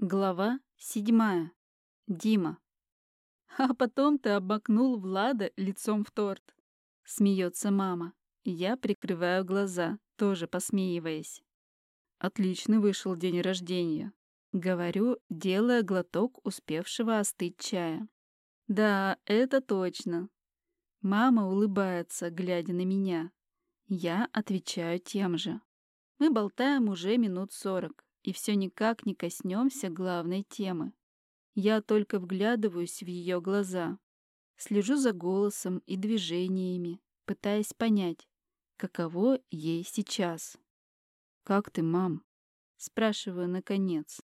Глава седьмая. Дима. А потом ты обмакнул Влада лицом в торт. Смеется мама. Я прикрываю глаза, тоже посмеиваясь. Отличный вышел день рождения. Говорю, делая глоток успевшего остыть чая. Да, это точно. Мама улыбается, глядя на меня. Я отвечаю тем же. Мы болтаем уже минут сорок и все никак не коснемся главной темы. Я только вглядываюсь в ее глаза, слежу за голосом и движениями, пытаясь понять, каково ей сейчас. «Как ты, мам?» — спрашиваю наконец.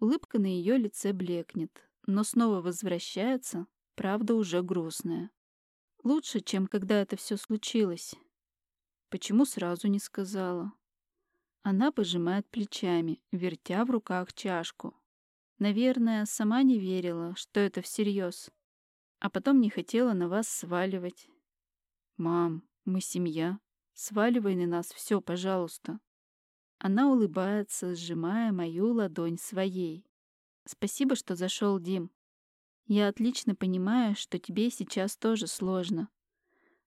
Улыбка на ее лице блекнет, но снова возвращается, правда уже грустная. Лучше, чем когда это все случилось. Почему сразу не сказала? Она пожимает плечами, вертя в руках чашку. Наверное, сама не верила, что это всерьез. А потом не хотела на вас сваливать. «Мам, мы семья. Сваливай на нас все, пожалуйста». Она улыбается, сжимая мою ладонь своей. «Спасибо, что зашел, Дим. Я отлично понимаю, что тебе сейчас тоже сложно.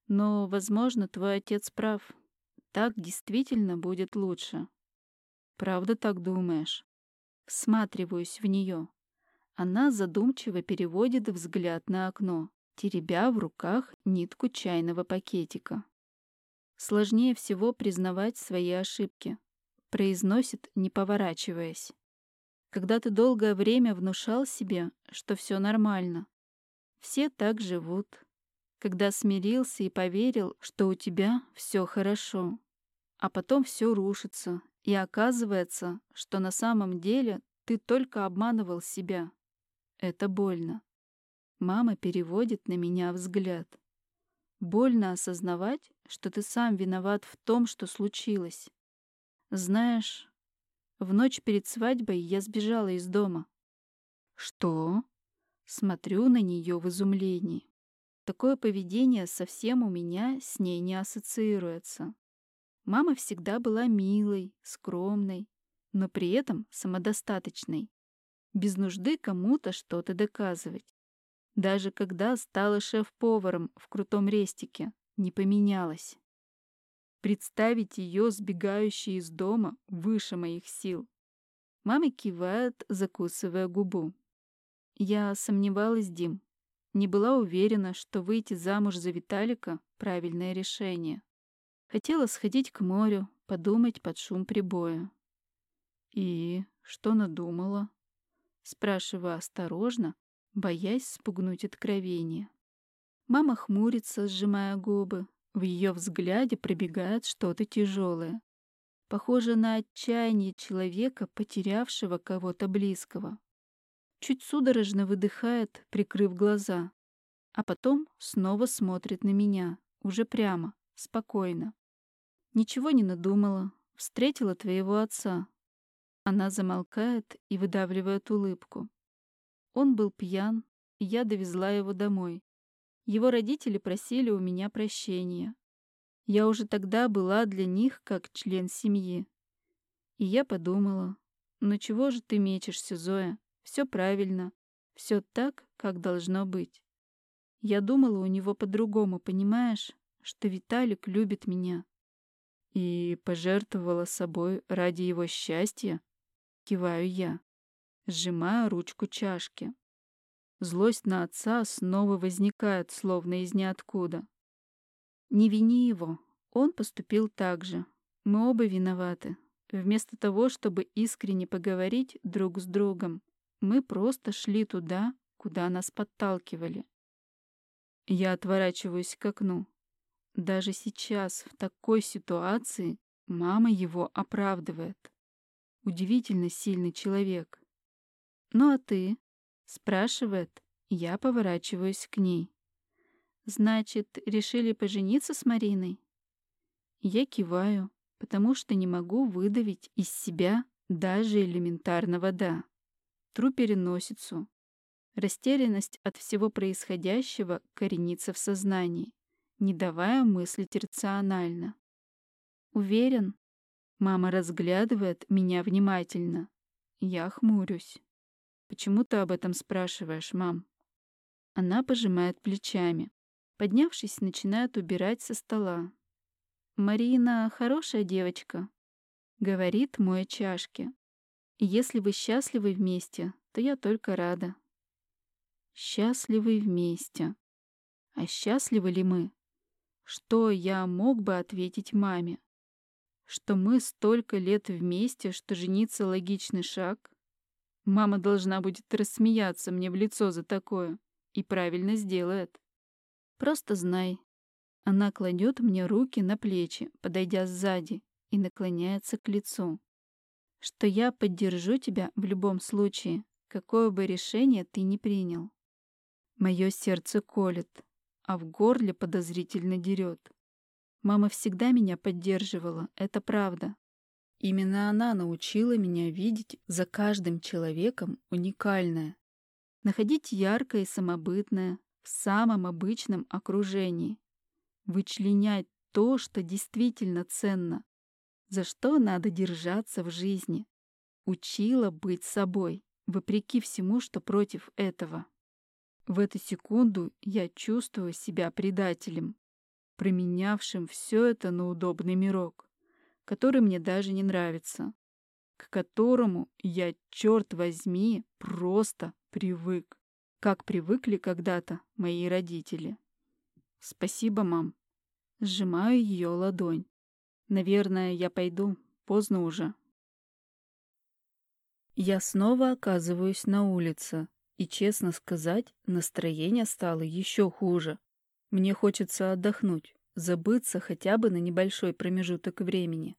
Но, возможно, твой отец прав. Так действительно будет лучше. Правда так думаешь? Всматриваюсь в нее. Она задумчиво переводит взгляд на окно, теребя в руках нитку чайного пакетика. Сложнее всего признавать свои ошибки. Произносит, не поворачиваясь. Когда ты долгое время внушал себе, что все нормально. Все так живут. Когда смирился и поверил, что у тебя все хорошо а потом все рушится, и оказывается, что на самом деле ты только обманывал себя. Это больно. Мама переводит на меня взгляд. Больно осознавать, что ты сам виноват в том, что случилось. Знаешь, в ночь перед свадьбой я сбежала из дома. Что? Смотрю на нее в изумлении. Такое поведение совсем у меня с ней не ассоциируется. Мама всегда была милой, скромной, но при этом самодостаточной, без нужды кому-то что-то доказывать. Даже когда стала шеф-поваром в крутом рестике, не поменялась. Представить ее сбегающей из дома выше моих сил. Мама кивает, закусывая губу. Я сомневалась, Дим. Не была уверена, что выйти замуж за Виталика — правильное решение. Хотела сходить к морю, подумать под шум прибоя. «И что надумала?» Спрашиваю осторожно, боясь спугнуть откровение. Мама хмурится, сжимая губы. В ее взгляде пробегает что-то тяжелое. Похоже на отчаяние человека, потерявшего кого-то близкого. Чуть судорожно выдыхает, прикрыв глаза, а потом снова смотрит на меня, уже прямо, спокойно. Ничего не надумала. Встретила твоего отца. Она замолкает и выдавливает улыбку. Он был пьян, и я довезла его домой. Его родители просили у меня прощения. Я уже тогда была для них как член семьи. И я подумала, ну чего же ты мечешься, Зоя? Все правильно, все так, как должно быть. Я думала у него по-другому, понимаешь, что Виталик любит меня. И пожертвовала собой ради его счастья? Киваю я, сжимая ручку чашки. Злость на отца снова возникает, словно из ниоткуда. Не вини его, он поступил так же. Мы оба виноваты. Вместо того, чтобы искренне поговорить друг с другом, мы просто шли туда, куда нас подталкивали. Я отворачиваюсь к окну. Даже сейчас, в такой ситуации, мама его оправдывает. Удивительно сильный человек. «Ну а ты?» — спрашивает, я поворачиваюсь к ней. «Значит, решили пожениться с Мариной?» Я киваю, потому что не могу выдавить из себя даже элементарного «да». Тру переносицу. Растерянность от всего происходящего коренится в сознании не давая мыслить рационально. «Уверен?» Мама разглядывает меня внимательно. Я хмурюсь. Почему ты об этом спрашиваешь, мам? Она пожимает плечами. Поднявшись, начинает убирать со стола. «Марина хорошая девочка», — говорит, моя чашки. «И если вы счастливы вместе, то я только рада». Счастливы вместе. А счастливы ли мы? Что я мог бы ответить маме? Что мы столько лет вместе, что жениться логичный шаг? Мама должна будет рассмеяться мне в лицо за такое. И правильно сделает. Просто знай. Она кладет мне руки на плечи, подойдя сзади, и наклоняется к лицу. Что я поддержу тебя в любом случае, какое бы решение ты ни принял. Мое сердце колет, а в горле подозрительно дерет. Мама всегда меня поддерживала, это правда. Именно она научила меня видеть за каждым человеком уникальное, находить яркое и самобытное в самом обычном окружении, вычленять то, что действительно ценно, за что надо держаться в жизни, учила быть собой, вопреки всему, что против этого. В эту секунду я чувствую себя предателем, променявшим все это на удобный мирок, который мне даже не нравится, к которому я, черт возьми, просто привык, как привыкли когда-то мои родители. Спасибо, мам. Сжимаю ее ладонь. Наверное, я пойду. Поздно уже. Я снова оказываюсь на улице, и, честно сказать, настроение стало еще хуже. Мне хочется отдохнуть, забыться хотя бы на небольшой промежуток времени,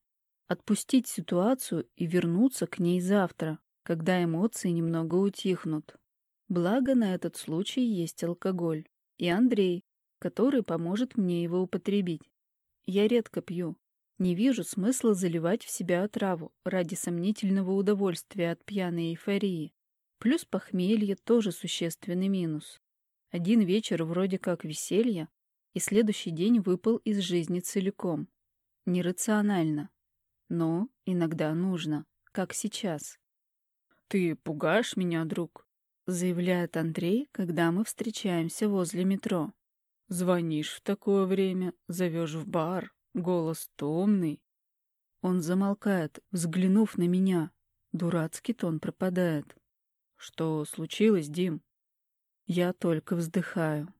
отпустить ситуацию и вернуться к ней завтра, когда эмоции немного утихнут. Благо, на этот случай есть алкоголь. И Андрей, который поможет мне его употребить. Я редко пью. Не вижу смысла заливать в себя отраву ради сомнительного удовольствия от пьяной эйфории. Плюс похмелье тоже существенный минус. Один вечер вроде как веселья, и следующий день выпал из жизни целиком. Нерационально. Но иногда нужно, как сейчас. «Ты пугаешь меня, друг», — заявляет Андрей, когда мы встречаемся возле метро. «Звонишь в такое время, зовешь в бар, голос томный». Он замолкает, взглянув на меня. Дурацкий тон пропадает. «Что случилось, Дим?» Я только вздыхаю.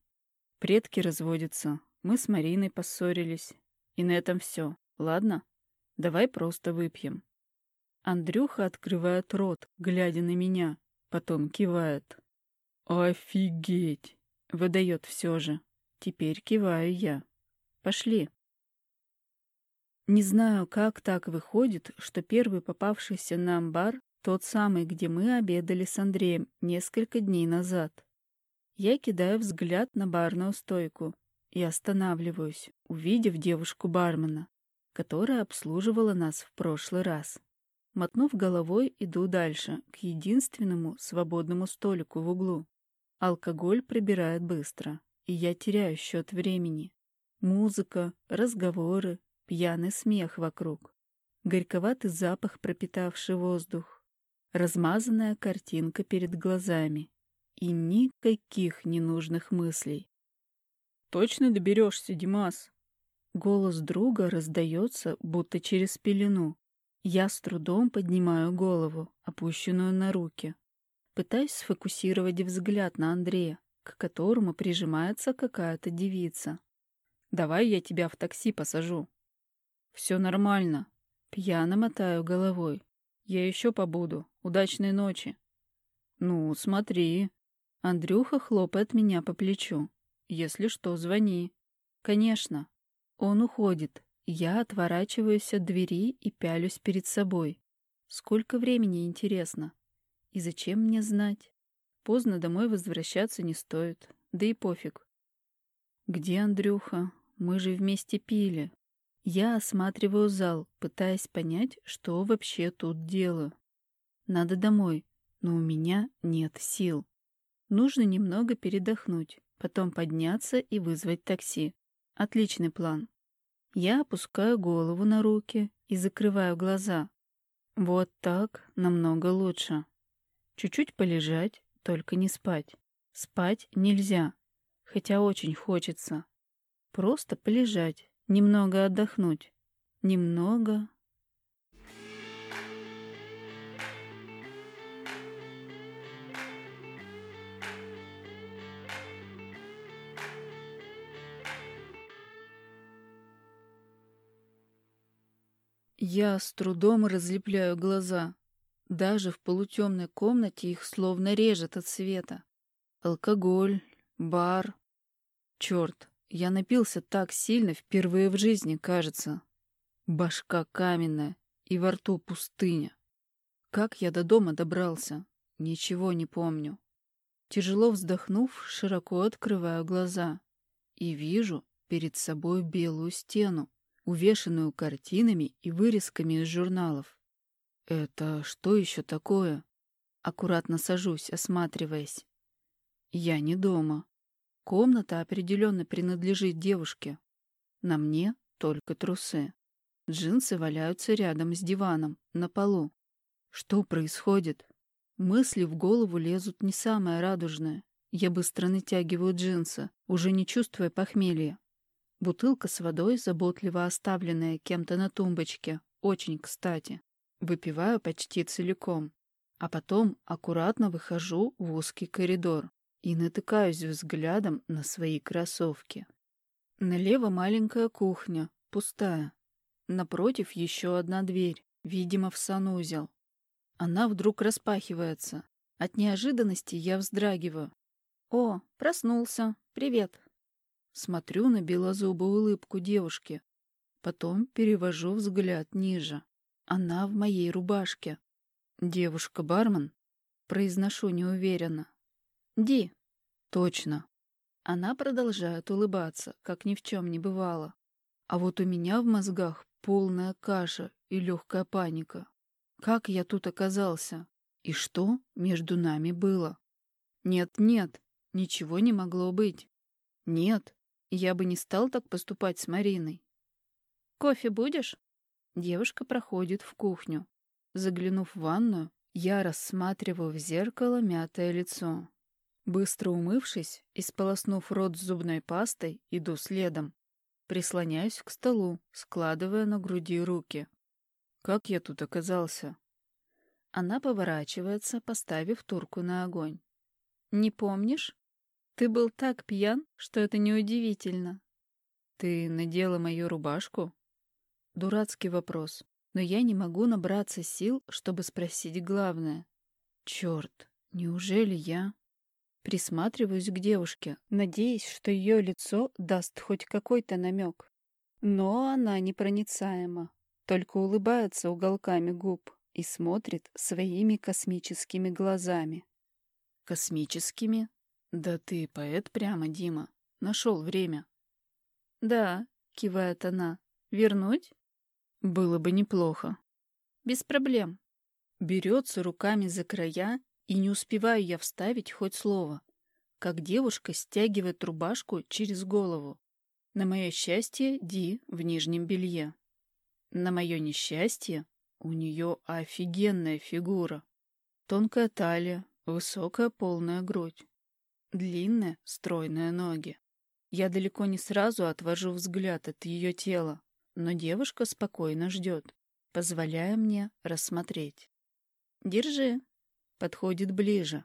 Предки разводятся, мы с Мариной поссорились. И на этом все, ладно? Давай просто выпьем. Андрюха открывает рот, глядя на меня, потом кивает. «Офигеть!» — выдает все же. Теперь киваю я. «Пошли». Не знаю, как так выходит, что первый попавшийся нам бар тот самый, где мы обедали с Андреем несколько дней назад. Я кидаю взгляд на барную стойку и останавливаюсь, увидев девушку-бармена, которая обслуживала нас в прошлый раз. Мотнув головой, иду дальше, к единственному свободному столику в углу. Алкоголь прибирает быстро, и я теряю счет времени. Музыка, разговоры, пьяный смех вокруг. Горьковатый запах, пропитавший воздух. Размазанная картинка перед глазами. И никаких ненужных мыслей. «Точно доберешься, Димас?» Голос друга раздается, будто через пелену. Я с трудом поднимаю голову, опущенную на руки. Пытаюсь сфокусировать взгляд на Андрея, к которому прижимается какая-то девица. «Давай я тебя в такси посажу». «Все нормально». Пьяно мотаю головой. «Я еще побуду. Удачной ночи». «Ну, смотри». Андрюха хлопает меня по плечу. «Если что, звони». «Конечно». Он уходит, я отворачиваюсь от двери и пялюсь перед собой. Сколько времени, интересно? И зачем мне знать? Поздно домой возвращаться не стоит. Да и пофиг. Где Андрюха? Мы же вместе пили. Я осматриваю зал, пытаясь понять, что вообще тут делаю. Надо домой, но у меня нет сил. Нужно немного передохнуть, потом подняться и вызвать такси. Отличный план. Я опускаю голову на руки и закрываю глаза. Вот так намного лучше. Чуть-чуть полежать, только не спать. Спать нельзя, хотя очень хочется. Просто полежать, немного отдохнуть. Немного... Я с трудом разлепляю глаза. Даже в полутемной комнате их словно режет от света. Алкоголь, бар. Черт, я напился так сильно впервые в жизни, кажется. Башка каменная и во рту пустыня. Как я до дома добрался? Ничего не помню. Тяжело вздохнув, широко открываю глаза и вижу перед собой белую стену, увешанную картинами и вырезками из журналов. Это что еще такое? Аккуратно сажусь, осматриваясь. Я не дома. Комната определенно принадлежит девушке. На мне только трусы. Джинсы валяются рядом с диваном, на полу. Что происходит? Мысли в голову лезут не самое радужное. Я быстро натягиваю джинсы, уже не чувствуя похмелья. Бутылка с водой, заботливо оставленная кем-то на тумбочке, очень кстати. Выпиваю почти целиком, а потом аккуратно выхожу в узкий коридор и натыкаюсь взглядом на свои кроссовки. Налево маленькая кухня, пустая. Напротив еще одна дверь, видимо, в санузел. Она вдруг распахивается. От неожиданности я вздрагиваю. «О, проснулся. Привет!» Смотрю на белозубую улыбку девушки. Потом перевожу взгляд ниже. Она в моей рубашке. Девушка-бармен? Произношу неуверенно. Ди. Точно. Она продолжает улыбаться, как ни в чем не бывало. А вот у меня в мозгах полная каша и легкая паника. Как я тут оказался? И что между нами было? Нет-нет, ничего не могло быть. Нет, я бы не стал так поступать с Мариной. «Кофе будешь?» Девушка проходит в кухню. Заглянув в ванную, я рассматриваю в зеркало мятое лицо. Быстро умывшись и сполоснув рот зубной пастой, иду следом. Прислоняюсь к столу, складывая на груди руки. Как я тут оказался? Она поворачивается, поставив турку на огонь. «Не помнишь?» Ты был так пьян, что это неудивительно. Ты надела мою рубашку? Дурацкий вопрос, но я не могу набраться сил, чтобы спросить главное. Черт, неужели я... Присматриваюсь к девушке, надеясь, что ее лицо даст хоть какой-то намек. Но она непроницаема, только улыбается уголками губ и смотрит своими космическими глазами. Космическими? «Да ты поэт прямо, Дима. Нашел время». «Да», — кивает она. «Вернуть?» «Было бы неплохо». «Без проблем». Берется руками за края, и не успеваю я вставить хоть слово, как девушка стягивает рубашку через голову. На мое счастье, Ди в нижнем белье. На мое несчастье, у нее офигенная фигура. Тонкая талия, высокая полная грудь. Длинные, стройные ноги. Я далеко не сразу отвожу взгляд от ее тела, но девушка спокойно ждет, позволяя мне рассмотреть. «Держи», — подходит ближе.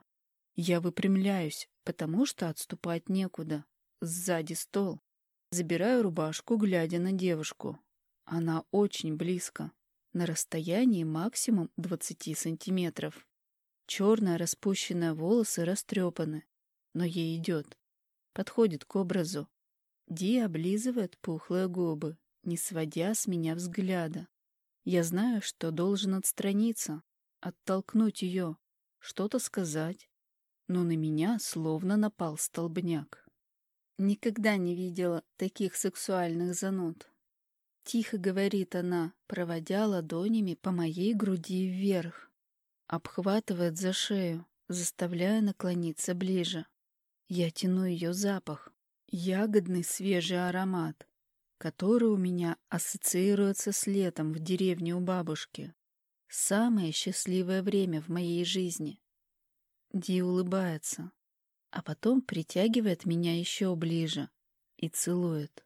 Я выпрямляюсь, потому что отступать некуда. Сзади стол. Забираю рубашку, глядя на девушку. Она очень близко, на расстоянии максимум 20 сантиметров. Черные распущенные волосы растрепаны, но ей идет. Подходит к образу. Ди облизывает пухлые губы, не сводя с меня взгляда. Я знаю, что должен отстраниться, оттолкнуть ее, что-то сказать, но на меня словно напал столбняк. Никогда не видела таких сексуальных зануд. Тихо говорит она, проводя ладонями по моей груди вверх. Обхватывает за шею, заставляя наклониться ближе. Я тяну ее запах, ягодный свежий аромат, который у меня ассоциируется с летом в деревне у бабушки. Самое счастливое время в моей жизни. Ди улыбается, а потом притягивает меня еще ближе и целует.